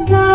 the